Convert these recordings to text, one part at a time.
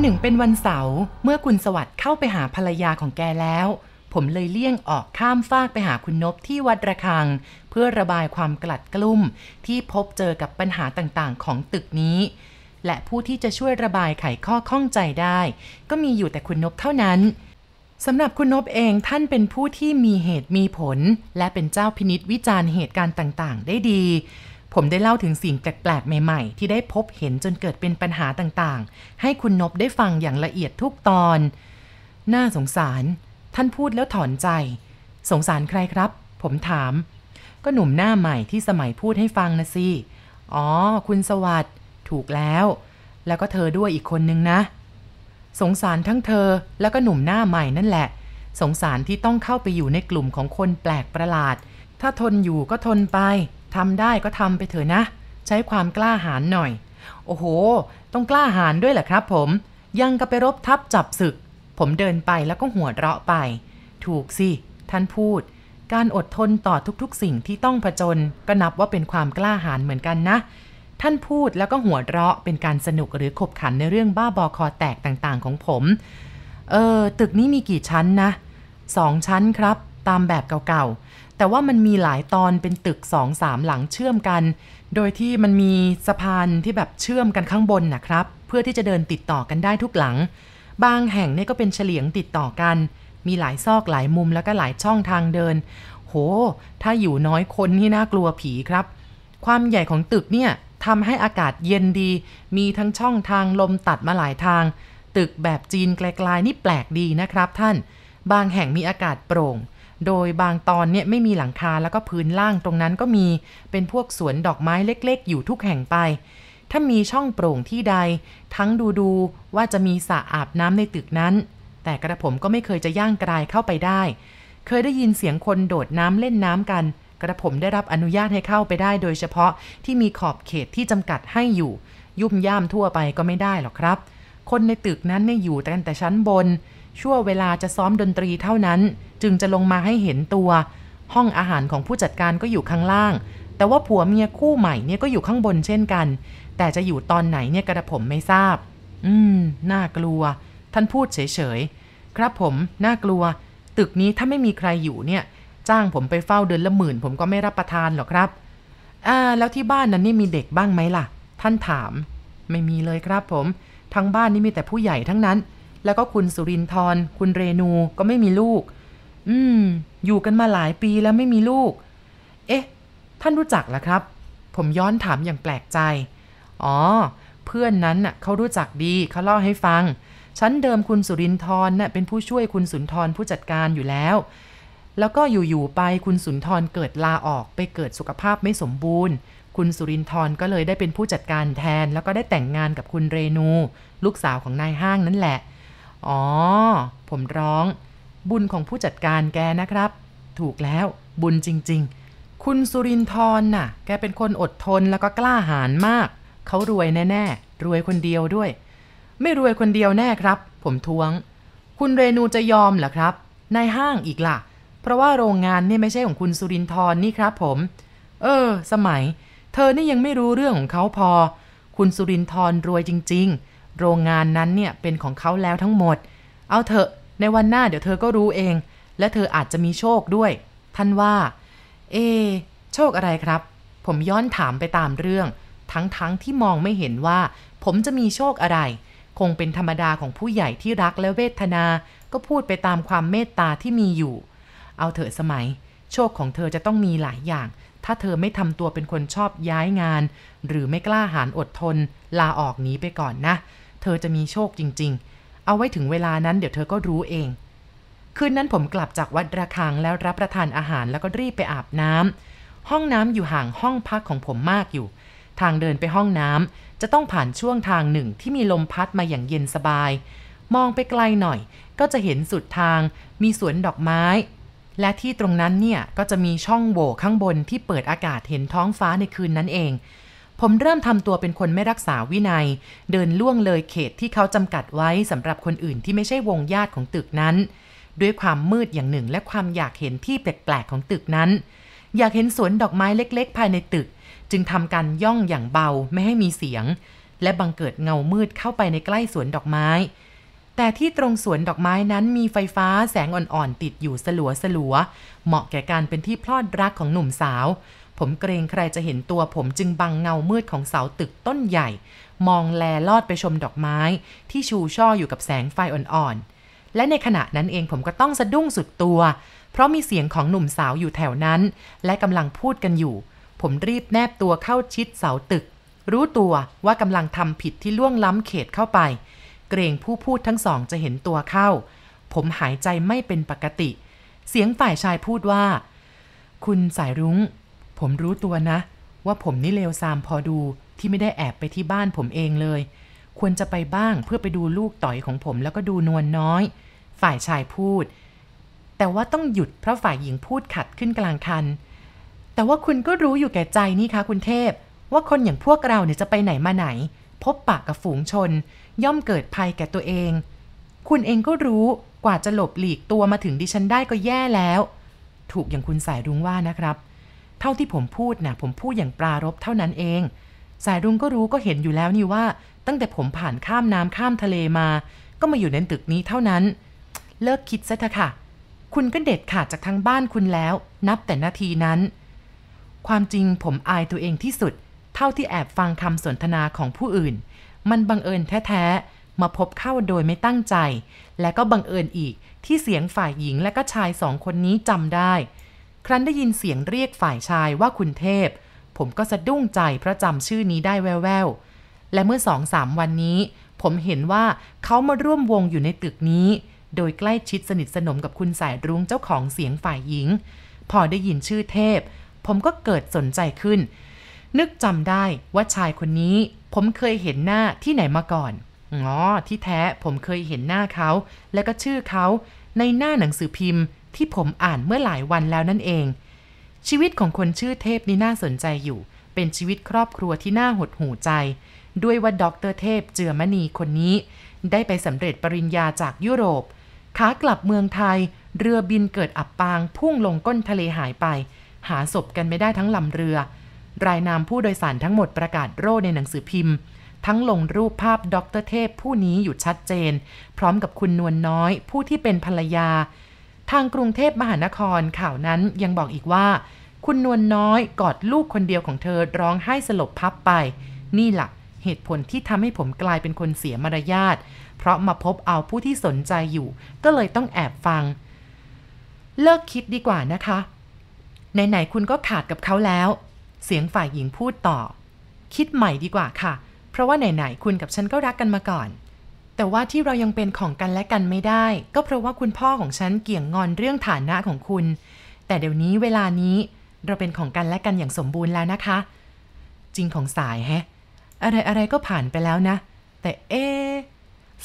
หนึ่งเป็นวันเสาร์เมื่อคุณสวัสด์เข้าไปหาภรรยาของแกแล้ว ผมเลยเลี่ยงออกข้ามฟากไปหาคุณนบที่วัดระฆัง เพื่อระบายความกลัดกลุ้มที่พบเจอกับปัญหาต่างๆ ของตึกนี้ และผู้ที่จะช่วยระบายไขข้อข้องใจได้ ก็มีอยู่แต่คุณนบเท่านั้นสำหรับคุณนบเองท่านเป็นผู้ที่มีเหตุมีผล และเป็นเจ้าพินิษวิจารณ์เหตุการณ์ต่างๆ ได้ดี ผมได้เล่าถึงสิ่งแปลกๆ ใหม่ๆ ที่ได้พบเห็นจนเกิดเป็นปัญหาต่างๆ ให้คุณนบได้ฟังอย่างละเอียดทุกตอน น่าสงสาร ท่านพูดแล้วถอนใจ สงสารใครครับ ผมถาม ก็หนุ่มหน้าใหม่ที่สมัยพูดให้ฟังนะสิ อ๋อ คุณสวัสด์ถูกแล้ว แล้วก็เธอด้วยอีกคนนึงนะ สงสารทั้งเธอแล้วก็หนุ่มหน้าใหม่นั่นแหละ สงสารที่ต้องเข้าไปอยู่ในกลุ่มของคนแปลกประหลาด ถ้าทนอยู่ก็ทนไป ทำได้ก็ทำไปเถอะนะ ใช้ความกล้าหาญหน่อย โอ้โห ต้องกล้าหาญด้วยเหรอครับผม ยังกับไปรบทับจับศึก ผมเดินไปแล้วก็หัวเราะไป ถูกสิ ท่านพูด การอดทนต่อทุกๆ สิ่งที่ต้องผจญก็นับว่าเป็นความกล้าหาญเหมือนกันนะ ท่านพูดแล้วก็หัวเราะเป็นการสนุกหรือขบขันในเรื่องบ้าบอคอแตกต่างๆ ของผม เออตึกนี้มีกี่ชั้นนะสองชั้นครับ ตามแบบเก่าๆ แต่ว่ามันมีหลายตอนเป็นตึกสองสามหลังเชื่อมกัน โดยที่มันมีสะพานที่แบบเชื่อมกันข้างบนนะครับ เพื่อที่จะเดินติดต่อกันได้ทุกหลัง บางแห่งเนี่ยก็เป็นเฉลียงติดต่อกัน มีหลายซอกหลายมุมแล้วก็หลายช่องทางเดิน โห ถ้าอยู่น้อยคนนี่น่ากลัวผีครับ ความใหญ่ของตึกเนี่ยทำให้อากาศเย็นดี มีทั้งช่องทางลมตัดมาหลายทาง ตึกแบบจีนไกลๆนี่แปลกดีนะครับท่าน บางแห่งมีอากาศโปร่ง โดยบางตอนเนี่ยไม่มีหลังคาแล้วก็พื้นล่างตรงนั้นก็มีเป็นพวกสวนดอกไม้เล็กๆ อยู่ทุกแห่งไป ถ้ามีช่องโปร่งที่ใด ทั้งดูดูว่าจะมีสระอาบน้ำในตึกนั้น แต่กระผมก็ไม่เคยจะย่างกรายเข้าไปได้ เคยได้ยินเสียงคนโดดน้ำเล่นน้ำกัน กระผมได้รับอนุญาตให้เข้าไปได้โดยเฉพาะที่มีขอบเขตที่จำกัดให้อยู่ ยุ่มย่ามทั่วไปก็ไม่ได้หรอกครับ คนในตึกนั้นเนี่ยอยู่แต่แต่ชั้นบน ชั่วเวลาจะซ้อมดนตรีเท่านั้น จึงจะลงมาให้เห็นตัว ห้องอาหารของผู้จัดการก็อยู่ข้างล่าง แต่ว่าผัวเมียคู่ใหม่เนี่ยก็อยู่ข้างบนเช่นกัน แต่จะอยู่ตอนไหนเนี่ยกระผมไม่ทราบ อืม น่ากลัว ท่านพูดเฉยๆ ครับผม น่ากลัว ตึกนี้ถ้าไม่มีใครอยู่เนี่ย จ้างผมไปเฝ้าเดือนละหมื่น ผมก็ไม่รับประทานหรอกครับ อ่า แล้วที่บ้านนั้นนี่มีเด็กบ้างไหมล่ะ ท่านถาม ไม่มีเลยครับผม ทั้งบ้านนี่มีแต่ผู้ใหญ่ทั้งนั้น แล้วก็คุณสุรินทร์คุณเรนูก็ไม่มีลูก อืม อยู่กันมาหลายปีแล้วไม่มีลูก เอ๊ะ ท่านรู้จักเหรอครับ ผมย้อนถามอย่างแปลกใจ อ๋อ เพื่อนนั้นน่ะเขารู้จักดีเขาเล่าให้ฟัง ชั้นเดิมคุณสุรินทร์น่ะเป็นผู้ช่วยคุณสุนทรผู้จัดการอยู่แล้ว แล้วก็อยู่ๆไปคุณสุนทรเกิดลาออกไปเกิดสุขภาพไม่สมบูรณ์คุณสุรินทร์ก็เลยได้เป็นผู้จัดการแทน แล้วก็ได้แต่งงานกับคุณเรนู ลูกสาวของนายห้างนั่นแหละ อ๋อ ผมร้อง บุญของผู้จัดการแกนะครับ ถูกแล้ว บุญจริง ๆ คุณสุรินทร์น่ะ แกเป็นคนอดทนแล้วก็กล้าหาญมาก เขารวยแน่ๆ รวยคนเดียวด้วย ไม่รวยคนเดียวแน่ครับ ผมทวง คุณเรนูจะยอมเหรอครับนายห้างอีกล่ะ เพราะว่าโรงงานนี่ไม่ใช่ของคุณสุรินทร์นี่ครับผม เออ สมัย เธอนี่ยังไม่รู้เรื่องของเขาพอ คุณสุรินทร์รวยจริง ๆ โรงงานนั้นเนี่ยเป็นของเขาแล้วทั้งหมด เอาเถอะในวันหน้าเดี๋ยวเธอก็รู้เอง และเธออาจจะมีโชคด้วย ท่านว่า เอ โชคอะไรครับ ผมย้อนถามไปตามเรื่อง ทั้งๆทที่มองไม่เห็นว่า ผมจะมีโชคอะไร คงเป็นธรรมดาของผู้ใหญ่ที่รักและเวทนา ก็พูดไปตามความเมตตาที่มีอยู่ เอาเถอะสมัย โชคของเธอจะต้องมีหลายอย่าง ถ้าเธอไม่ทำตัวเป็นคนชอบย้ายงาน หรือไม่กล้าหาญอดทน ลาออกหนีไปก่อนนะ เธอจะมีโชคจริง ๆ เอาไว้ถึงเวลานั้นเดี๋ยวเธอก็รู้เอง คืนนั้นผมกลับจากวัดระฆังแล้วรับประทานอาหารแล้วก็รีบไปอาบน้ำห้องน้ำอยู่ห่างห้องพักของผมมากอยู่ ทางเดินไปห้องน้ำจะต้องผ่านช่วงทางหนึ่งที่มีลมพัดมาอย่างเย็นสบาย มองไปไกลหน่อย ก็จะเห็นสุดทาง มีสวนดอกไม้ และที่ตรงนั้นเนี่ยก็จะมีช่องโหว่ข้างบนที่เปิดอากาศเห็นท้องฟ้าในคืนนั้นเอง ผมเริ่มทำตัวเป็นคนไม่รักษาวินัย เดินล่วงเลยเขตที่เขาจำกัดไว้สำหรับคนอื่นที่ไม่ใช่วงญาติของตึกนั้น ด้วยความมืดอย่างหนึ่งและความอยากเห็นที่แปลกๆของตึกนั้น อยากเห็นสวนดอกไม้เล็กๆ ภายในตึก จึงทำการย่องอย่างเบาไม่ให้มีเสียง และบังเกิดเงามืดเข้าไปในใกล้สวนดอกไม้ แต่ที่ตรงสวนดอกไม้นั้นมีไฟฟ้าแสงอ่อนๆติดอยู่สลัวสลัวเหมาะแก่การเป็นที่พลอดรักของหนุ่มสาว ผมเกรงใครจะเห็นตัวผมจึงบังเงามืดของเสาตึกต้นใหญ่ มองแลลอดไปชมดอกไม้ ที่ชูช่ออยู่กับแสงไฟอ่อนๆ และในขณะนั้นเองผมก็ต้องสะดุ้งสุดตัว เพราะมีเสียงของหนุ่มสาวอยู่แถวนั้น และกำลังพูดกันอยู่ ผมรีบแนบตัวเข้าชิดเสาตึก รู้ตัวว่ากำลังทำผิดที่ล่วงล้ำเขตเข้าไป เกรงผู้พูดทั้งสองจะเห็นตัวเข้า ผมหายใจไม่เป็นปกติ เสียงฝ่ายชายพูดว่า คุณสายรุง้ง ผมรู้ตัวนะ ว่าผมนี่เลวซามพอดูที่ไม่ได้แอบไปที่บ้านผมเองเลย ควรจะไปบ้างเพื่อไปดูลูกต่อยของผมแล้วก็ดูนวลนน้อย ฝ่ายชายพูด แต่ว่าต้องหยุดเพราะฝ่ายหญิงพูดขัดขึ้นกลางคัน แต่ว่าคุณก็รู้อยู่แก่ใจนี่คะคุณเทพ ว่าคนอย่างพวกเราเนี่ยจะไปไหนมาไหน พบปะกับฝูงชน ย่อมเกิดภัยแก่ตัวเอง คุณเองก็รู้กว่าจะหลบหลีกตัวมาถึงดิฉันได้ก็แย่แล้ว ถูกอย่างคุณสายรุ้งว่านะครับ เท่าที่ผมพูดนะผมพูดอย่างปรารบเท่านั้นเอง สายรุ้งก็รู้ก็เห็นอยู่แล้วนี่ว่า ตั้งแต่ผมผ่านข้ามน้ำข้ามทะเลมา ก็มาอยู่ในตึกนี้เท่านั้น เลิกคิดซะเถอะค่ะ คุณก็เด็ดขาดจากทางบ้านคุณแล้ว นับแต่นาทีนั้น ความจริงผมอายตัวเองที่สุด เท่าที่แอบฟังคำสนทนาของผู้อื่น มันบังเอิญแท้ๆมาพบเข้าโดยไม่ตั้งใจ และก็บังเอิญอีกที่เสียงฝ่ายหญิงและก็ชายสองคนนี้จำได้ ครั้นได้ยินเสียงเรียกฝ่ายชายว่าคุณเทพ ผมก็สะดุ้งใจเพราะจำชื่อนี้ได้แววๆ และเมื่อสองสามวันนี้ ผมเห็นว่าเขามาร่วมวงอยู่ในตึกนี้ โดยใกล้ชิดสนิทสนมกับคุณสายรุ้งเจ้าของเสียงฝ่ายหญิง พอได้ยินชื่อเทพ ผมก็เกิดสนใจขึ้น นึกจำได้ว่าชายคนนี้ ผมเคยเห็นหน้าที่ไหนมาก่อนอ๋อที่แท้ผมเคยเห็นหน้าเขา และก็ชื่อเขาในหน้าหนังสือพิมพ์ ที่ผมอ่านเมื่อหลายวันแล้วนั่นเอง ชีวิตของคนชื่อเทพนี่น่าสนใจอยู่ เป็นชีวิตครอบครัวที่น่าหดหู่ใจ ด้วยว่าด็อกเตอร์เทพเจือมณีคนนี้ ได้ไปสำเร็จปริญญาจากยุโรป ขากลับเมืองไทย เรือบินเกิดอับปาง พุ่งลงก้นทะเลหายไป หาศพกันไม่ได้ทั้งลำเรือ รายนามผู้โดยสารทั้งหมดประกาศโร่ในหนังสือพิมพ์ทั้งลงรูปภาพด็อกเตอร์เทพผู้นี้อยู่ชัดเจน พร้อมกับคุณนวลน้อย ผู้ที่เป็นภรรยา ทางกรุงเทพมหานครข่าวนั้นยังบอกอีกว่า คุณนวลนน้อยกอดลูกคนเดียวของเธอร้องไห้สลบพับไป นี่แหละเหตุผลที่ทำให้ผมกลายเป็นคนเสียมารยาทเพราะมาพบเอาผู้ที่สนใจอยู่ ก็เลยต้องแอบฟัง เลิกคิดดีกว่านะคะไหนๆคุณก็ขาดกับเขาแล้ว เสียงฝ่ายหญิงพูดต่อ คิดใหม่ดีกว่าค่ะ เพราะว่าไหนๆคุณกับฉันก็รักกันมาก่อน แต่ว่าที่เรายังเป็นของกันและกันไม่ได้ ก็เพราะว่าคุณพ่อของฉันเกี่ยงงอนเรื่องฐานะของคุณ แต่เดี๋ยวนี้เวลานี้เราเป็นของกันและกันอย่างสมบูรณ์แล้วนะคะ จริงของสายแฮะ อะไรอะไรก็ผ่านไปแล้วนะ แต่เอ๊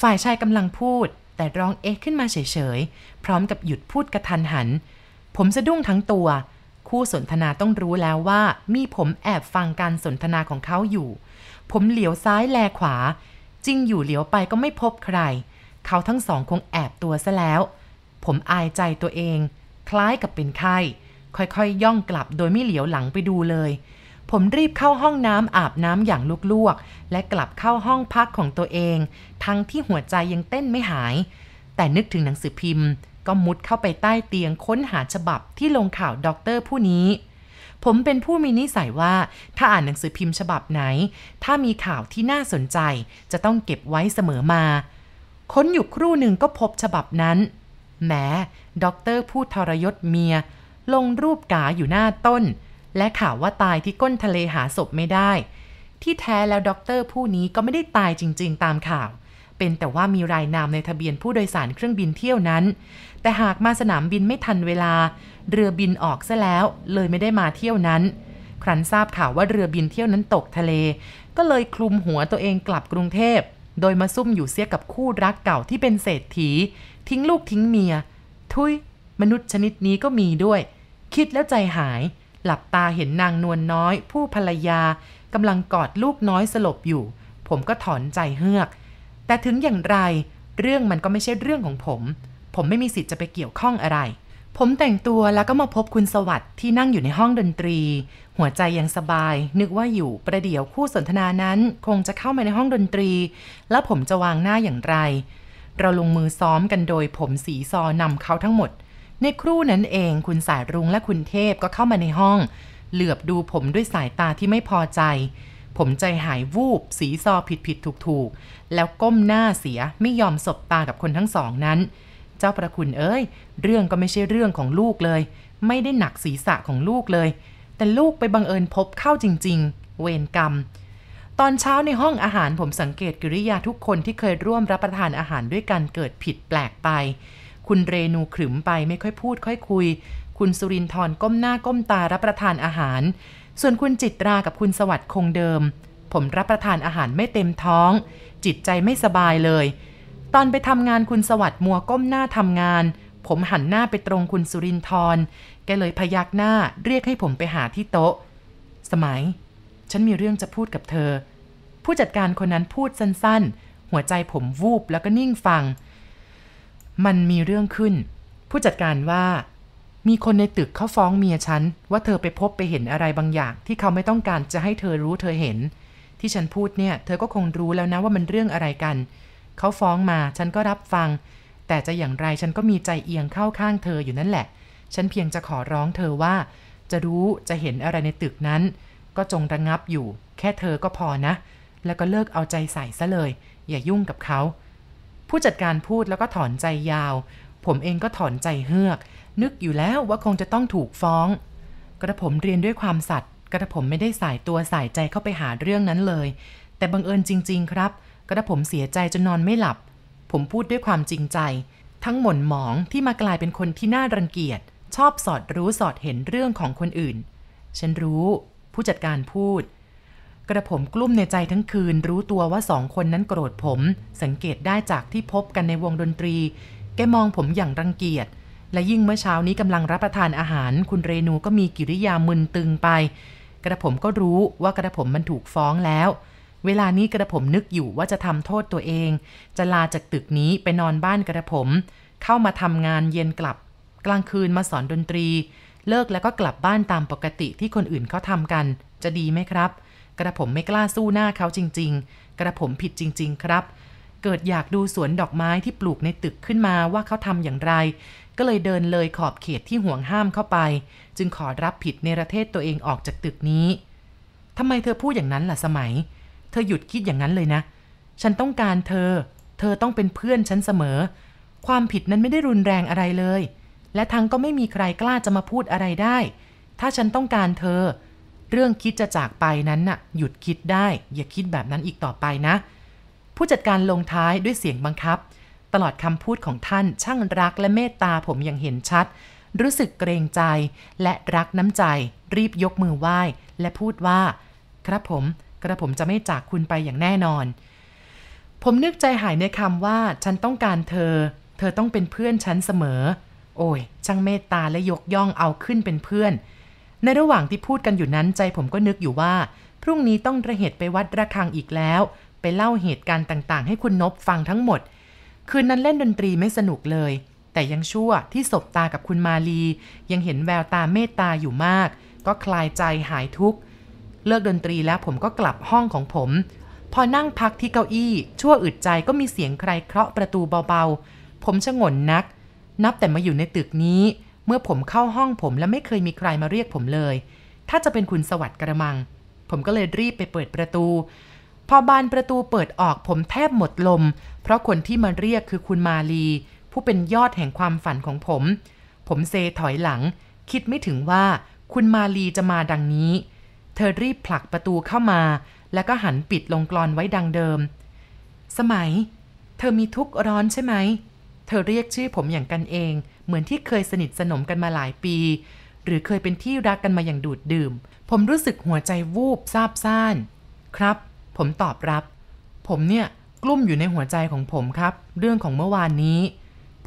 ฝ่ายชายกำลังพูด แต่ร้องเอ๊ะขึ้นมาเฉยๆ พร้อมกับหยุดพูดกระทันหัน ผมสะดุ้งทั้งตัว คู่สนทนาต้องรู้แล้วว่า มีผมแอบฟังการสนทนาของเขาอยู่ ผมเหลียวซ้ายแลขวา จริงอยู่เหลียวไปก็ไม่พบใคร เขาทั้งสองคงแอบตัวซะแล้ว ผมอายใจตัวเอง คล้ายกับเป็นไข้ ค่อยๆย่องกลับโดยไม่เหลียวหลังไปดูเลย ผมรีบเข้าห้องน้ำอาบน้ำอย่างลวกๆ และกลับเข้าห้องพักของตัวเอง ทั้งที่หัวใจยังเต้นไม่หาย แต่นึกถึงหนังสือพิมพ์ ก็มุดเข้าไปใต้เตียงค้นหาฉบับที่ลงข่าวด็อกเตอร์ผู้นี้ ผมเป็นผู้มีนิสัยว่า ถ้าอ่านหนังสือพิมพ์ฉบับไหน ถ้ามีข่าวที่น่าสนใจ จะต้องเก็บไว้เสมอมา ค้นอยู่ครู่หนึ่งก็พบฉบับนั้นแหมด็อกเตอร์ผู้ทรยศเมีย ลงรูปหราอยู่หน้าต้น และข่าวว่าตายที่ก้นทะเลหาศพไม่ได้ ที่แท้แล้วด็อกเตอร์ผู้นี้ก็ไม่ได้ตายจริง ๆ ตามข่าว เป็นแต่ว่ามีรายนามในทะเบียนผู้โดยสารเครื่องบินเที่ยวนั้น แต่หากมาสนามบินไม่ทันเวลา เรือบินออกซะแล้ว เลยไม่ได้มาเที่ยวนั้น ครั้นทราบข่าวว่าเรือบินเที่ยวนั้นตกทะเล ก็เลยคลุมหัวตัวเองกลับกรุงเทพ โดยมาซุ่มอยู่เสียกับคู่รักเก่าที่เป็นเศรษฐี ทิ้งลูกทิ้งเมีย ทุย มนุษย์ชนิดนี้ก็มีด้วย คิดแล้วใจหาย หลับตาเห็นนางนวลน้อย ผู้ภรรยากำลังกอดลูกน้อยสลบอยู่ ผมก็ถอนใจเฮือก แต่ถึงอย่างไรเรื่องมันก็ไม่ใช่เรื่องของผม ผมไม่มีสิทธิ์จะไปเกี่ยวข้องอะไร ผมแต่งตัวแล้วก็มาพบคุณสวัสด์ที่นั่งอยู่ในห้องดนตรี หัวใจยังสบาย นึกว่าอยู่ประเดี๋ยวคู่สนทนานั้น คงจะเข้ามาในห้องดนตรี แล้วผมจะวางหน้าอย่างไร เราลงมือซ้อมกันโดยผมสีซอนำเขาทั้งหมด ในครู่นั้นเองคุณสายรุ้งและคุณเทพก็เข้ามาในห้อง เหลือบดูผมด้วยสายตาที่ไม่พอใจ ผมใจหายวูบ สีซอผิดผิดถูกถูกแล้วก้มหน้าเสียไม่ยอมสบตากับคนทั้งสองนั้น เจ้าประคุณเอ้ย เรื่องก็ไม่ใช่เรื่องของลูกเลย ไม่ได้หนักศีรษะของลูกเลย แต่ลูกไปบังเอิญพบเข้าจริง ๆ เวรกรรม ตอนเช้าในห้องอาหารผมสังเกตกิริยาทุกคนที่เคยร่วมรับประทานอาหารด้วยกันเกิดผิดแปลกไป คุณเรนูขรึมไปไม่ค่อยพูดค่อยคุย คุณสุรินทร์ก้มหน้าก้มตารับประทานอาหาร ส่วนคุณจิตรากับคุณสวัสดิ์คงเดิม ผมรับประทานอาหารไม่เต็มท้อง จิตใจไม่สบายเลย ตอนไปทำงานคุณสวัสดิ์มัวก้มหน้าทำงาน ผมหันหน้าไปตรงคุณสุรินทร์แกเลยพยักหน้าเรียกให้ผมไปหาที่โต๊ะ สมัย ฉันมีเรื่องจะพูดกับเธอ ผู้จัดการคนนั้นพูดสั้นๆ หัวใจผมวูบแล้วก็นิ่งฟัง มันมีเรื่องขึ้น ผู้จัดการว่า มีคนในตึกเขาฟ้องเมียฉัน ว่าเธอไปพบไปเห็นอะไรบางอย่าง ที่เขาไม่ต้องการจะให้เธอรู้เธอเห็น ที่ฉันพูดเนี่ย เธอก็คงรู้แล้วนะว่ามันเรื่องอะไรกัน เขาฟ้องมาฉันก็รับฟัง แต่จะอย่างไรฉันก็มีใจเอียงเข้าข้างเธออยู่นั่นแหละ ฉันเพียงจะขอร้องเธอว่า จะรู้จะเห็นอะไรในตึกนั้น ก็จงระงับอยู่ แค่เธอก็พอนะ แล้วก็เลิกเอาใจใส่ซะเลย อย่ายุ่งกับเขา ผู้จัดการพูดแล้วก็ถอนใจยาว ผมเองก็ถอนใจเฮือก นึกอยู่แล้วว่าคงจะต้องถูกฟ้อง กระผมเรียนด้วยความสัตย์กระผมไม่ได้สายตัวสายใจเข้าไปหาเรื่องนั้นเลย แต่บังเอิญจริง ๆ ครับ กระผมเสียใจจนนอนไม่หลับ ผมพูดด้วยความจริงใจ ทั้งหม่นหมองที่มากลายเป็นคนที่น่ารังเกียจ ชอบสอดรู้สอดเห็นเรื่องของคนอื่น ฉันรู้ ผู้จัดการพูด กระผมกลุ้มในใจทั้งคืน รู้ตัวว่าสองคนนั้นโกรธผม สังเกตได้จากที่พบกันในวงดนตรี แกมองผมอย่างรังเกียจ และยิ่งเมื่อเช้านี้กำลังรับประทานอาหาร คุณเรนูก็มีกิริยามึนตึงไป กระผมก็รู้ว่ากระผมมันถูกฟ้องแล้ว เวลานี้กระผมนึกอยู่ว่าจะทำโทษตัวเอง จะลาจากตึกนี้ไปนอนบ้านกระผม เข้ามาทำงานเย็นกลับ กลางคืนมาสอนดนตรี เลิกแล้วก็กลับบ้านตามปกติที่คนอื่นเขาทำกัน จะดีไหมครับ กระผมไม่กล้าสู้หน้าเขาจริง ๆ กระผมผิดจริง ๆ ครับเกิดอยากดูสวนดอกไม้ที่ปลูกในตึกขึ้นมาว่าเขาทำอย่างไร ก็เลยเดินเลยขอบเขตที่ห่วงห้ามเข้าไป จึงขอรับผิดในประเทศตัวเองออกจากตึกนี้ทำไมเธอพูดอย่างนั้นล่ะสมัย เธอหยุดคิดอย่างนั้นเลยนะ ฉันต้องการเธอ เธอต้องเป็นเพื่อนฉันเสมอ ความผิดนั้นไม่ได้รุนแรงอะไรเลย และทั้งก็ไม่มีใครกล้าจะมาพูดอะไรได้ ถ้าฉันต้องการเธอ เรื่องคิดจะจากไปนั้นน่ะ หยุดคิดได้ อย่าคิดแบบนั้นอีกต่อไปนะ ผู้จัดการลงท้ายด้วยเสียงบังคับ ตลอดคำพูดของท่านช่างรักและเมตตาผมอย่างเห็นชัด รู้สึกเกรงใจและรักน้ำใจ รีบยกมือไหว้ และพูดว่า ครับผม กระผมจะไม่จากคุณไปอย่างแน่นอน ผมนึกใจหายในคำว่า ฉันต้องการเธอ เธอต้องเป็นเพื่อนฉันเสมอ โอ้ย ช่างเมตตาและยกย่องเอาขึ้นเป็นเพื่อน ในระหว่างที่พูดกันอยู่นั้นใจผมก็นึกอยู่ว่า พรุ่งนี้ต้องระเหตุไปวัดระฆังอีกแล้ว ไปเล่าเหตุการณ์ต่างๆ ให้คุณนบฟังทั้งหมด คืนนั้นเล่นดนตรีไม่สนุกเลย แต่ยังชั่วที่สบตากับคุณมาลี ยังเห็นแววตาเมตตาอยู่มาก ก็คลายใจหายทุกข์ เลิกดนตรีแล้วผมก็กลับห้องของผม พอนั่งพักที่เก้าอี้ ชั่วอึดใจก็มีเสียงใครเคาะประตูเบาๆ ผมชะงนนัก นับแต่มาอยู่ในตึกนี้ เมื่อผมเข้าห้องผมและไม่เคยมีใครมาเรียกผมเลย ถ้าจะเป็นคุณสวัสดิ์กระมัง ผมก็เลยรีบไปเปิดประตู พอบานประตูเปิดออกผมแทบหมดลม เพราะคนที่มาเรียกคือคุณมาลี ผู้เป็นยอดแห่งความฝันของผม ผมเซถอยหลัง คิดไม่ถึงว่าคุณมาลีจะมาดังนี้ เธอรีบผลักประตูเข้ามา แล้วก็หันปิดลงกรอนไว้ดังเดิม สมัย เธอมีทุกข์ร้อนใช่ไหม เธอเรียกชื่อผมอย่างกันเอง เหมือนที่เคยสนิทสนมกันมาหลายปี หรือเคยเป็นที่รักกันมาอย่างดูดดื่ม ผมรู้สึกหัวใจวูบซาบซ่าน ครับ ผมตอบรับ ผมเนี่ยกลุ้มอยู่ในหัวใจของผมครับ เรื่องของเมื่อวานนี้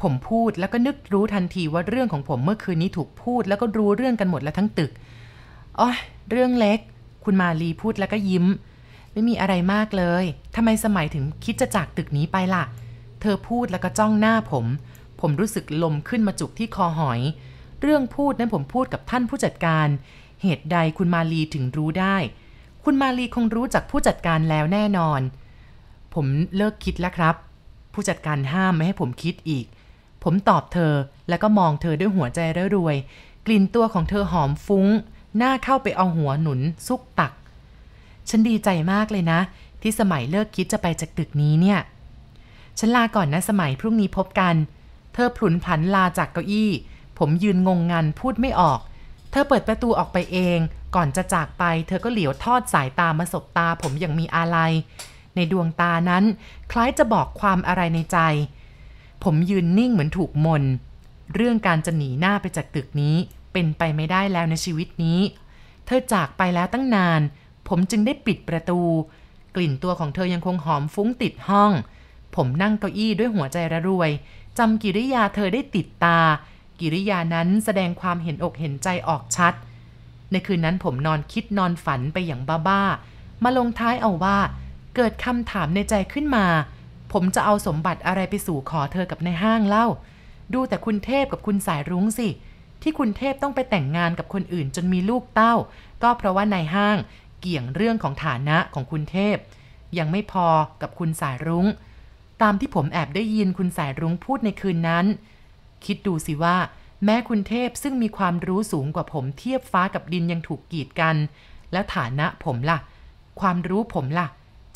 ผมพูดแล้วก็นึกรู้ทันทีว่าเรื่องของผมเมื่อคืนนี้ถูกพูดแล้วก็รู้เรื่องกันหมดแล้วทั้งตึกอ๋อเรื่องเล็ก คุณมาลีพูดแล้วก็ยิ้ม ไม่มีอะไรมากเลยทำไมสมัยถึงคิดจะจากตึกนี้ไปล่ะ เธอพูดแล้วก็จ้องหน้าผม ผมรู้สึกลมขึ้นมาจุกที่คอหอย เรื่องพูดนั้นผมพูดกับท่านผู้จัดการ เหตุใดคุณมาลีถึงรู้ได้ คุณมาลีคงรู้จากผู้จัดการแล้วแน่นอน ผมเลิกคิดแล้วครับ ผู้จัดการห้ามไม่ให้ผมคิดอีก ผมตอบเธอแล้วก็มองเธอด้วยหัวใจระรวย กลิ่นตัวของเธอหอมฟุ้ง หน้าเข้าไปเอาหัวหนุนซุกตัก ฉันดีใจมากเลยนะ ที่สมัยเลิกคิดจะไปจากตึกนี้เนี่ย ฉันลาก่อนนะสมัยพรุ่งนี้พบกัน เธอพลุนพลันลาจากเก้าอี้ ผมยืนงงงันพูดไม่ออก เธอเปิดประตูออกไปเอง ก่อนจะจากไปเธอก็เหลียวทอดสายตามาสบตาผมอย่างมีอาลัย ในดวงตานั้น คล้ายจะบอกความอะไรในใจ ผมยืนนิ่งเหมือนถูกมน เรื่องการจะหนีหน้าไปจากตึกนี้ เป็นไปไม่ได้แล้วในชีวิตนี้ เธอจากไปแล้วตั้งนาน ผมจึงได้ปิดประตู กลิ่นตัวของเธอยังคงหอมฟุ้งติดห้อง ผมนั่งเก้าอี้ด้วยหัวใจระรวยจำกิริยาเธอได้ติดตา กิริยานั้นแสดงความเห็นอกเห็นใจออกชัด ในคืนนั้นผมนอนคิดนอนฝันไปอย่างบ้าๆ มาลงท้ายเอาว่า เกิดคำถามในใจขึ้นมา ผมจะเอาสมบัติอะไรไปสู่ขอเธอกับในห้างเล่า ดูแต่คุณเทพกับคุณสายรุ้งสิ ที่คุณเทพต้องไปแต่งงานกับคนอื่นจนมีลูกเต้า ก็เพราะว่าในห้างเกี่ยงเรื่องของฐานะของคุณเทพ ยังไม่พอกับคุณสายรุง้ง ตามที่ผมแอบได้ยินคุณสายรุ้งพูดในคืนนั้น คิดดูสิว่า แม้คุณเทพซึ่งมีความรู้สูงกว่าผมเทียบฟ้ากับดินยังถูกกีดกัน แล้วฐานะผมล่ะ ความรู้ผมล่ะ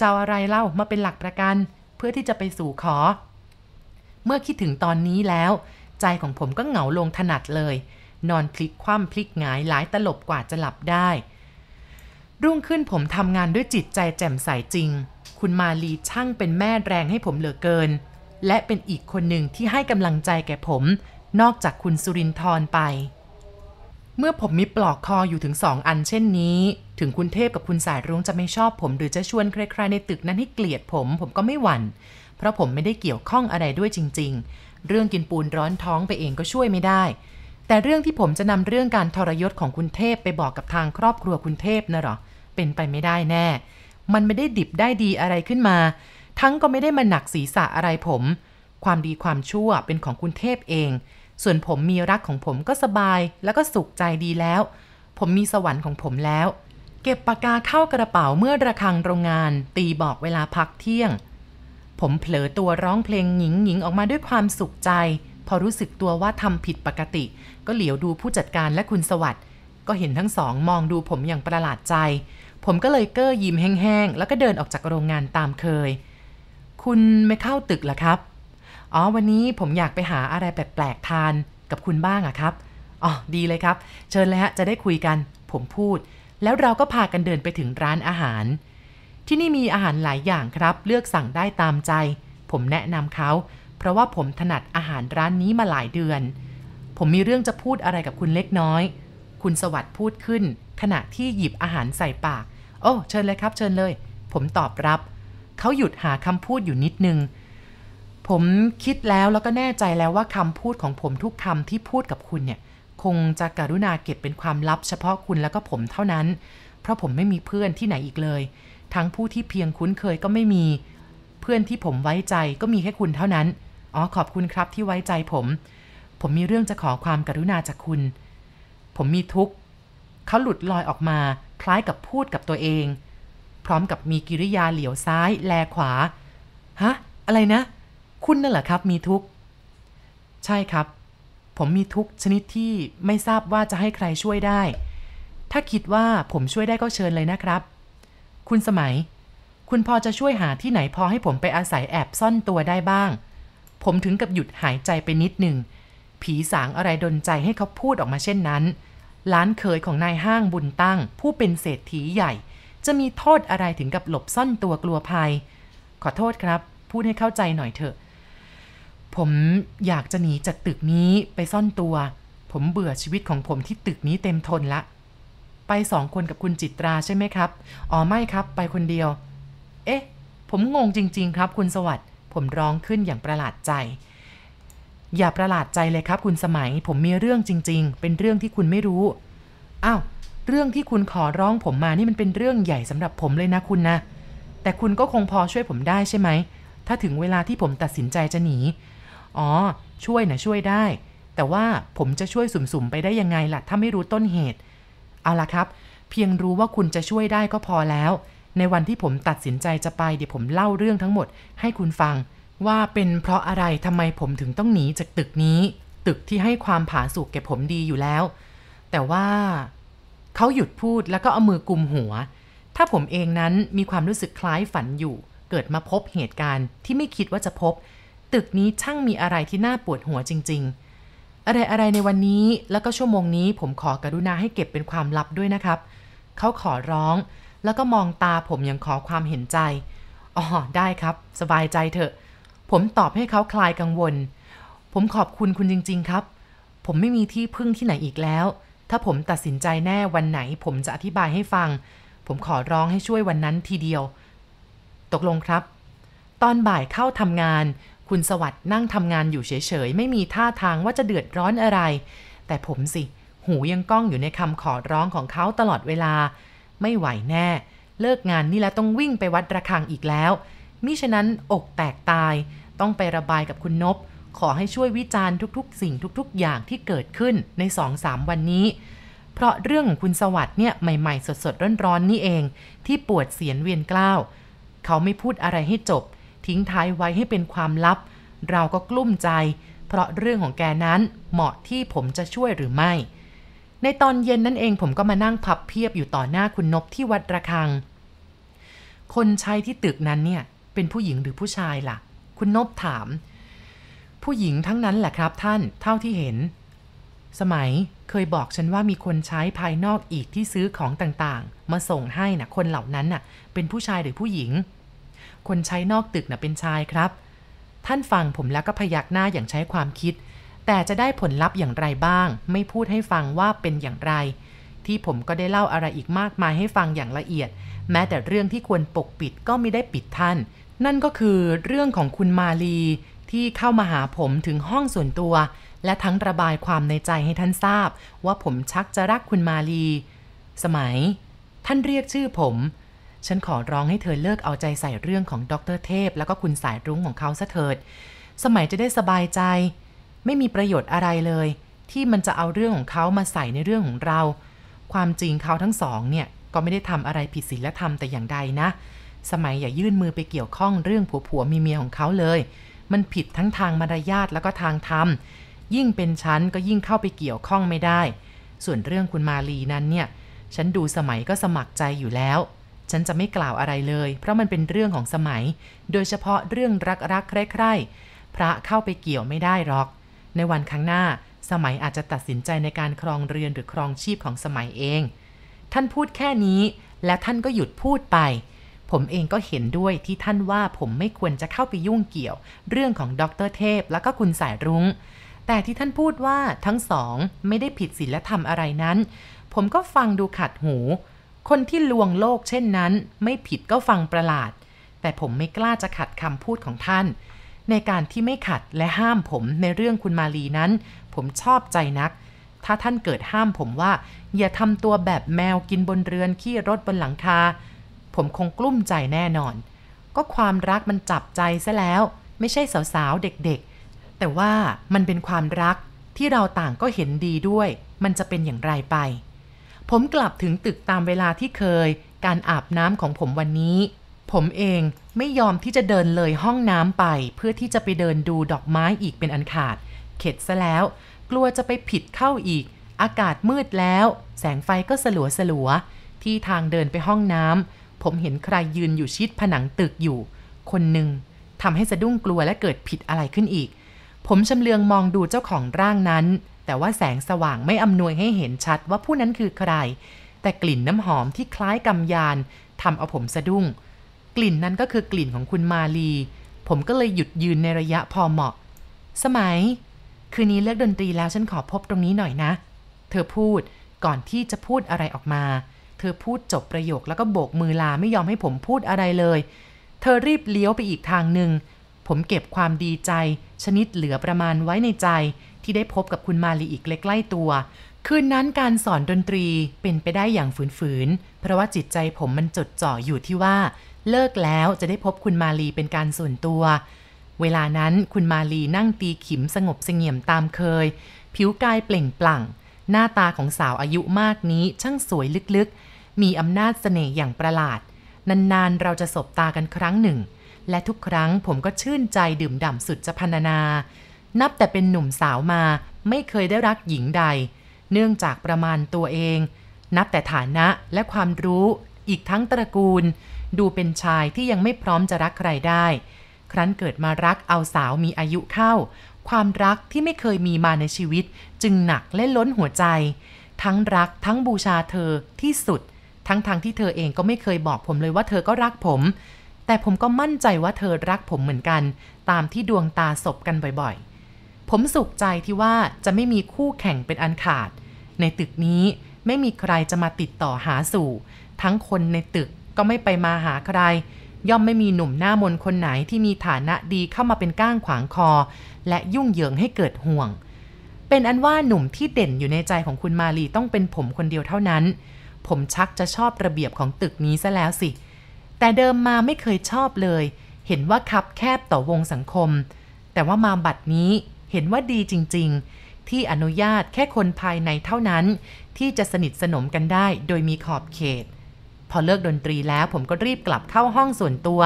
จะอาอะไรเล่ามาเป็นหลักประกัน เพื่อที่จะไปสู่ขอ เมื่อคิดถึงตอนนี้แล้ว ใจของผมก็เหงาลงถนัดเลย นอนพลิกคว่ำพลิกหงายหลายตลบกว่าจะหลับได้ รุ่งขึ้นผมทำงานด้วยจิตใจแจ่มใสจริง คุณมาลีช่างเป็นแม่แรงให้ผมเหลือเกิน และเป็นอีกคนหนึ่งที่ให้กำลังใจแก่ผม นอกจากคุณสุรินทร์ไป เมื่อผมมีปลอกคออยู่ถึงสองอันเช่นนี้ ถึงคุณเทพกับคุณสายรุ้งจะไม่ชอบผม หรือจะชวนใครๆในตึกนั้นให้เกลียดผม ผมก็ไม่หวัน่น เพราะผมไม่ได้เกี่ยวข้องอะไรด้วยจริง ๆ เรื่องกินปูนร้อนท้องไปเองก็ช่วยไม่ได้ แต่เรื่องที่ผมจะนำเรื่องการทรยศของคุณเทพไปบอกกับทางครอบครัวคุณเทพนะหรอ เป็นไปไม่ได้แน่ มันไม่ได้ดิบได้ดีอะไรขึ้นมา ทั้งก็ไม่ได้มาหนักศีรษะอะไรผม ความดีความชั่วเป็นของคุณเทพเอง ส่วนผมมีรักของผมก็สบายแล้วก็สุขใจดีแล้ว ผมมีสวรรค์ของผมแล้ว เก็บปากกาเข้ากระเป๋าเมื่อระฆังโรงงาน ตีบอกเวลาพักเที่ยง ผมเผลอตัวร้องเพลงหญิงหญิงออกมาด้วยความสุขใจ พอรู้สึกตัวว่าทำผิดปกติ ก็เหลียวดูผู้จัดการและคุณสวัสด์ก็เห็นทั้งสองมองดูผมอย่างประหลาดใจ ผมก็เลยเก้อยิ้มแห้งๆแล้วก็เดินออกจากโรงงานตามเคย คุณไม่เข้าตึกเหรอครับ อ๋อวันนี้ผมอยากไปหาอะไรแปลกๆทานกับคุณบ้างอะครับอ๋อดีเลยครับ เชิญเลยฮะจะได้คุยกัน ผมพูด แล้วเราก็พากันเดินไปถึงร้านอาหาร ที่นี่มีอาหารหลายอย่างครับ เลือกสั่งได้ตามใจ ผมแนะนำเขาเพราะว่าผมถนัดอาหารร้านนี้มาหลายเดือน ผมมีเรื่องจะพูดอะไรกับคุณเล็กน้อย คุณสวัสด์พูดขึ้น ขณะที่หยิบอาหารใส่ปาก โอ้ เชิญเลยครับ เชิญเลย ผมตอบรับ เขาหยุดหาคำพูดอยู่นิดนึง ผมคิดแล้วแล้วก็แน่ใจแล้วว่าคำพูดของผมทุกคำที่พูดกับคุณเนี่ย คงจะกรุณาเก็บเป็นความลับเฉพาะคุณแล้วก็ผมเท่านั้น เพราะผมไม่มีเพื่อนที่ไหนอีกเลย ทั้งผู้ที่เพียงคุ้นเคยก็ไม่มี เพื่อนที่ผมไว้ใจก็มีแค่คุณเท่านั้น อ๋อขอบคุณครับที่ไว้ใจผม ผมมีเรื่องจะขอความกรุณาจากคุณ ผมมีทุกข์เขาหลุดลอยออกมา คล้ายกับพูดกับตัวเอง พร้อมกับมีกิริยาเหลียวซ้าย แลขวา ฮะ อะไรนะ คุณนั่นแหละครับมีทุกข์ ใช่ครับ ผมมีทุกข์ชนิดที่ไม่ทราบว่าจะให้ใครช่วยได้ ถ้าคิดว่าผมช่วยได้ก็เชิญเลยนะครับ คุณสมัย คุณพอจะช่วยหาที่ไหนพอให้ผมไปอาศัยแอบซ่อนตัวได้บ้าง ผมถึงกับหยุดหายใจไปนิดหนึ่ง ผีสางอะไรดนใจให้เขาพูดออกมาเช่นนั้นล้านเคยของนายห้างบุญตั้ง ผู้เป็นเศรษฐีใหญ่ จะมีโทษอะไรถึงกับหลบซ่อนตัวกลัวภัย ขอโทษครับ พูดให้เข้าใจหน่อยเถอะ ผมอยากจะหนีจากตึกนี้ไปซ่อนตัว ผมเบื่อชีวิตของผมที่ตึกนี้เต็มทนละ ไปสองคนกับคุณจิตราใช่ไหมครับ อ๋อไม่ครับไปคนเดียว เอ๊ะ ผมงงจริง ๆ ครับ คุณสวัสด์ผมร้องขึ้นอย่างประหลาดใจ อย่าประหลาดใจเลยครับ คุณสมัย ผมมีเรื่องจริง ๆ เป็นเรื่องที่คุณไม่รู้ อ้าว เรื่องที่คุณขอร้องผมมานี่มันเป็นเรื่องใหญ่สำหรับผมเลยนะคุณนะ แต่คุณก็คงพอช่วยผมได้ใช่ไหม ถ้าถึงเวลาที่ผมตัดสินใจจะหนี อ๋อ ช่วยนะช่วยได้ แต่ว่าผมจะช่วยสุ่มๆไปได้ยังไงล่ะ ถ้าไม่รู้ต้นเหตุ เอาล่ะครับ เพียงรู้ว่าคุณจะช่วยได้ก็พอแล้ว ในวันที่ผมตัดสินใจจะไปเดี๋ยวผมเล่าเรื่องทั้งหมด ให้คุณฟัง ว่าเป็นเพราะอะไรทำไมผมถึงต้องหนีจากตึกนี้ ตึกที่ให้ความผาสุกแก่ผมดีอยู่แล้ว แต่ว่าเขาหยุดพูดแล้วก็เอามือกุมหัว ถ้าผมเองนั้นมีความรู้สึกคล้ายฝันอยู่ เกิดมาพบเหตุการณ์ที่ไม่คิดว่าจะพบ ตึกนี้ช่างมีอะไรที่น่าปวดหัวจริง ๆ อะไรอะไรในวันนี้แล้วก็ชั่วโมงนี้ผมขอกรุณาให้เก็บเป็นความลับด้วยนะครับ เขาขอร้อง แล้วก็มองตาผมยังขอความเห็นใจ อ๋อ ได้ครับ สบายใจเถอะ ผมตอบให้เขาคลายกังวล ผมขอบคุณคุณจริง ๆ ครับ ผมไม่มีที่พึ่งที่ไหนอีกแล้ว ถ้าผมตัดสินใจแน่วันไหน ผมจะอธิบายให้ฟัง ผมขอร้องให้ช่วยวันนั้นทีเดียว ตกลงครับ ตอนบ่ายเข้าทำงาน คุณสวัสด์นั่งทำงานอยู่เฉยๆ ไม่มีท่าทางว่าจะเดือดร้อนอะไร แต่ผมสิ หูยังก้องอยู่ในคำขอร้องของเขาตลอดเวลา ไม่ไหวแน่ เลิกงานนี่แล้วต้องวิ่งไปวัดระฆังอีกแล้ว มิฉะนั้นอกแตกตาย ต้องไประบายกับคุณนบ ขอให้ช่วยวิจารณ์ทุกๆ สิ่งทุกๆ อย่างที่เกิดขึ้นในสองสามวันนี้ เพราะเรื่องของคุณสวัสด์เนี่ยใหม่ๆ สดๆร้อนๆนี่เอง ที่ปวดเสียนเวียนกล้าว เขาไม่พูดอะไรให้จบ ทิ้งท้ายไว้ให้เป็นความลับ เราก็กลุ้มใจ เพราะเรื่องของแกนั้นเหมาะที่ผมจะช่วยหรือไม่ ในตอนเย็นนั่นเองผมก็มานั่งพับเพียบอยู่ต่อหน้าคุณนบที่วัดระฆัง คนใช้ที่ตึกนั้นเนี่ย เป็นผู้หญิงหรือผู้ชายล่ะ คุณนบถาม ผู้หญิงทั้งนั้นแหละครับท่านเท่าที่เห็น สมัยเคยบอกฉันว่ามีคนใช้ภายนอกอีกที่ซื้อของต่างๆ มาส่งให้นะคนเหล่านั้นน่ะ เป็นผู้ชายหรือผู้หญิง คนใช้นอกตึกน่ะเป็นชายครับ ท่านฟังผมแล้วก็พยักหน้าอย่างใช้ความคิด แต่จะได้ผลลัพธ์อย่างไรบ้าง ไม่พูดให้ฟังว่าเป็นอย่างไร ที่ผมก็ได้เล่าอะไรอีกมากมายให้ฟังอย่างละเอียด แม้แต่เรื่องที่ควรปกปิดก็ไม่ได้ปิดท่าน นั่นก็คือเรื่องของคุณมาลีที่เข้ามาหาผมถึงห้องส่วนตัว และทั้งระบายความในใจให้ท่านทราบ ว่าผมชักจะรักคุณมาลี สมัย ท่านเรียกชื่อผม ฉันขอร้องให้เธอเลิกเอาใจใส่เรื่องของดรเทพ แล้วก็คุณสายรุ้งของเขาซะเถิด สมัยจะได้สบายใจ ไม่มีประโยชน์อะไรเลย ที่มันจะเอาเรื่องของเขามาใส่ในเรื่องของเรา ความจริงเขาทั้งสองเนี่ยก็ไม่ได้ทำอะไรผิดศีลธรรมแต่อย่างใดนะ สมัยอย่ายื่นมือไปเกี่ยวข้องเรื่องผัวผัวมีเมียของเขาเลย มันผิดทั้งทางมารยาทแล้วก็ทางธรรม ยิ่งเป็นฉันก็ยิ่งเข้าไปเกี่ยวข้องไม่ได้ ส่วนเรื่องคุณมาลีนั้นเนี่ย ฉันดูสมัยก็สมัครใจอยู่แล้ว ฉันจะไม่กล่าวอะไรเลย เพราะมันเป็นเรื่องของสมัย โดยเฉพาะเรื่องรักๆใคร่ๆพระเข้าไปเกี่ยวไม่ได้หรอก ในวันข้างหน้า สมัยอาจจะตัดสินใจในการครองเรือนหรือครองชีพของสมัยเอง ท่านพูดแค่นี้ และท่านก็หยุดพูดไป ผมเองก็เห็นด้วยที่ท่านว่าผมไม่ควรจะเข้าไปยุ่งเกี่ยว เรื่องของดรเทพแล้วก็คุณสายรุง้ง แต่ที่ท่านพูดว่าทั้งสองไม่ได้ผิดศีลธรรมอะไรนั้น ผมก็ฟังดูขัดหู คนที่ลวงโลกเช่นนั้น ไม่ผิดก็ฟังประหลาด แต่ผมไม่กล้าจะขัดคำพูดของท่าน ในการที่ไม่ขัดและห้ามผมในเรื่องคุณมาลีนั้น ผมชอบใจนัก ถ้าท่านเกิดห้ามผมว่า อย่าทำตัวแบบแมวกินบนเรือนขี้รถบนหลังคา ผมคงกลุ้มใจแน่นอน ก็ความรักมันจับใจซะแล้ว ไม่ใช่สาวๆเด็กๆ แต่ว่ามันเป็นความรักที่เราต่างก็เห็นดีด้วย มันจะเป็นอย่างไรไป ผมกลับถึงตึกตามเวลาที่เคย การอาบน้ำของผมวันนี้ ผมเองไม่ยอมที่จะเดินเลยห้องน้ำไป เพื่อที่จะไปเดินดูดอกไม้อีกเป็นอันขาด เข็ดซะแล้ว กลัวจะไปผิดเข้าอีก อากาศมืดแล้ว แสงไฟก็สลัวสลัวๆที่ทางเดินไปห้องน้ำผมเห็นใครยืนอยู่ชิดผนังตึกอยู่ คนหนึ่งทำให้สะดุ้งกลัวและเกิดผิดอะไรขึ้นอีก ผมชำเลืองมองดูเจ้าของร่างนั้น แต่ว่าแสงสว่างไม่อำนวยให้เห็นชัดว่าผู้นั้นคือใคร แต่กลิ่นน้ำหอมที่คล้ายกำยานทำเอาผมสะดุ้ง กลิ่นนั้นก็คือกลิ่นของคุณมาลี ผมก็เลยหยุดยืนในระยะพอเหมาะ สมัย คืนนี้เลิกดนตรีแล้วฉันขอพบตรงนี้หน่อยนะ เธอพูดก่อนที่จะพูดอะไรออกมา เธอพูดจบประโยคแล้วก็โบกมือลาไม่ยอมให้ผมพูดอะไรเลย เธอรีบเลี้ยวไปอีกทางหนึ่งผมเก็บความดีใจ ชนิดเหลือประมาณไว้ในใจ ที่ได้พบกับคุณมาลีอีกใกล้ๆตัว คืนนั้นการสอนดนตรีเป็นไปได้อย่างฝืนๆ เพราะว่าจิตใจผมมันจดจ่ออยู่ที่ว่า เลิกแล้วจะได้พบคุณมาลีเป็นการส่วนตัว เวลานั้นคุณมาลีนั่งตีขิมสงบเสงี่ยมตามเคย ผิวกายเปล่งปลั่ง หน้าตาของสาวอายุมากนี้ช่างสวยลึกๆ มีอำนาจเสน่ห์อย่างประหลาด นานๆเราจะสบตากันครั้งหนึ่งและทุกครั้งผมก็ชื่นใจดื่มด่ำสุดจะพรรณนา นับแต่เป็นหนุ่มสาวมาไม่เคยได้รักหญิงใด เนื่องจากประมาณตัวเอง นับแต่ฐานะและความรู้อีกทั้งตระกูล ดูเป็นชายที่ยังไม่พร้อมจะรักใครได้ ครั้นเกิดมารักเอาสาวมีอายุเข้า ความรักที่ไม่เคยมีมาในชีวิต จึงหนักและล้นหัวใจ ทั้งรักทั้งบูชาเธอที่สุด ทั้งทางที่เธอเองก็ไม่เคยบอกผมเลยว่าเธอก็รักผม แต่ผมก็มั่นใจว่าเธอรักผมเหมือนกัน ตามที่ดวงตาสบกันบ่อยๆ ผมสุขใจที่ว่าจะไม่มีคู่แข่งเป็นอันขาด ในตึกนี้ไม่มีใครจะมาติดต่อหาสู่ ทั้งคนในตึกก็ไม่ไปมาหาใคร ย่อมไม่มีหนุ่มหน้ามนคนไหนที่มีฐานะดีเข้ามาเป็นก้างขวางคอ และยุ่งเหยิงให้เกิดห่วง เป็นอันว่าหนุ่มที่เด่นอยู่ในใจของคุณมาลีต้องเป็นผมคนเดียวเท่านั้น ผมชักจะชอบระเบียบของตึกนี้ซะแล้วสิ แต่เดิมมาไม่เคยชอบเลย เห็นว่าคับแคบต่อวงสังคม แต่ว่ามาบัดนี้ เห็นว่าดีจริง ๆ ที่อนุญาตแค่คนภายในเท่านั้น ที่จะสนิทสนมกันได้โดยมีขอบเขต พอเลิกดนตรีแล้วผมก็รีบกลับเข้าห้องส่วนตัว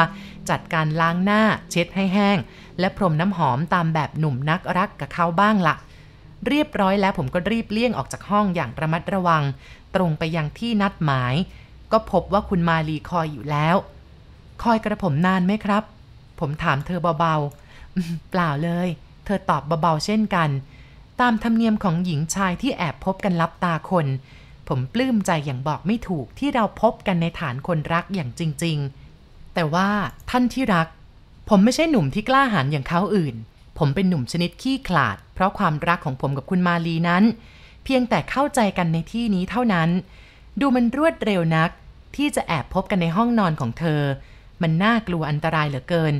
จัดการล้างหน้าเช็ดให้แห้ง และพรมน้ำหอมตามแบบหนุ่มนักรักกับเขาบ้างละเรียบร้อยแล้วผมก็รีบเลี่ยงออกจากห้องอย่างระมัดระวัง ตรงไปยังที่นัดหมาย ก็พบว่าคุณมาลีคอยอยู่แล้ว คอยกระผมนานไหมครับ ผมถามเธอเบาๆ เปล่าเลย เธอตอบเบาๆเช่นกัน ตามธรรมเนียมของหญิงชายที่แอบพบกันลับตาคน ผมปลื้มใจอย่างบอกไม่ถูกที่เราพบกันในฐานคนรักอย่างจริง ๆ แต่ว่าท่านที่รัก ผมไม่ใช่หนุ่มที่กล้าหาญอย่างเขาอื่น ผมเป็นหนุ่มชนิดขี้ขลาด เพราะความรักของผมกับคุณมาลีนั้น เพียงแต่เข้าใจกันในที่นี้เท่านั้น ดูมันรวดเร็วนักที่จะแอบพบกันในห้องนอนของเธอ มันน่ากลัวอันตรายเหลือเกิน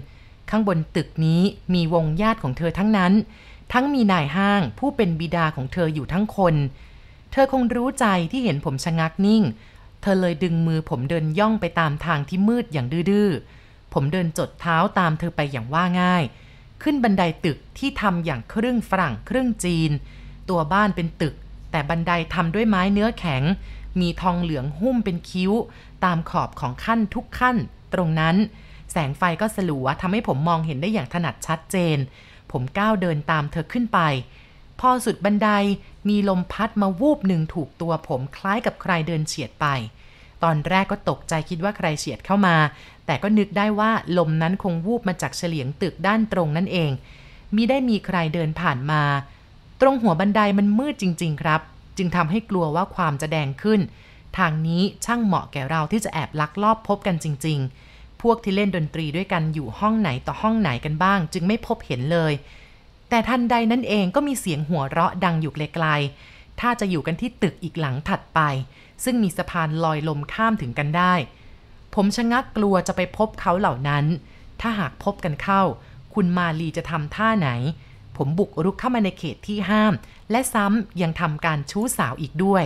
ข้างบนตึกนี้มีวงญาติของเธอทั้งนั้น ทั้งมีนายห้างผู้เป็นบิดาของเธออยู่ทั้งคน เธอคงรู้ใจที่เห็นผมชะงักนิ่ง เธอเลยดึงมือผมเดินย่องไปตามทางที่มืดอย่างดื้อๆ ผมเดินจดเท้าตามเธอไปอย่างว่าง่าย ขึ้นบันไดตึกที่ทำอย่างครึ่งฝรั่งครึ่งจีน ตัวบ้านเป็นตึก แต่บันไดทำด้วยไม้เนื้อแข็ง มีทองเหลืองหุ้มเป็นคิ้ว ตามขอบของขั้นทุกขั้น ตรงนั้น แสงไฟก็สลัวทำให้ผมมองเห็นได้อย่างถนัดชัดเจน ผมก้าวเดินตามเธอขึ้นไป พอสุดบันไดมีลมพัดมาวูบหนึ่งถูกตัวผมคล้ายกับใครเดินเฉียดไป ตอนแรกก็ตกใจคิดว่าใครเฉียดเข้ามา แต่ก็นึกได้ว่าลมนั้นคงวูบมาจากเฉลียงตึกด้านตรงนั่นเองมิได้มีใครเดินผ่านมา ตรงหัวบันไดมันมืดจริง ๆ ครับ จึงทำให้กลัวว่าความจะแดงขึ้น ทางนี้ช่างเหมาะแก่เราที่จะแอบลักลอบพบกันจริง ๆ พวกที่เล่นดนตรีด้วยกันอยู่ห้องไหนต่อห้องไหนกันบ้าง จึงไม่พบเห็นเลย แต่ทันใดนั้นเองก็มีเสียงหัวเราะดังอยู่ไกลๆ ถ้าจะอยู่กันที่ตึกอีกหลังถัดไป ซึ่งมีสะพานลอยลมข้ามถึงกันได้ ผมชะงักกลัวจะไปพบเขาเหล่านั้น ถ้าหากพบกันเข้า คุณมาลีจะทำท่าไหน ผมบุกรุกเข้ามาในเขตที่ห้าม และซ้ำยังทำการชู้สาวอีกด้วย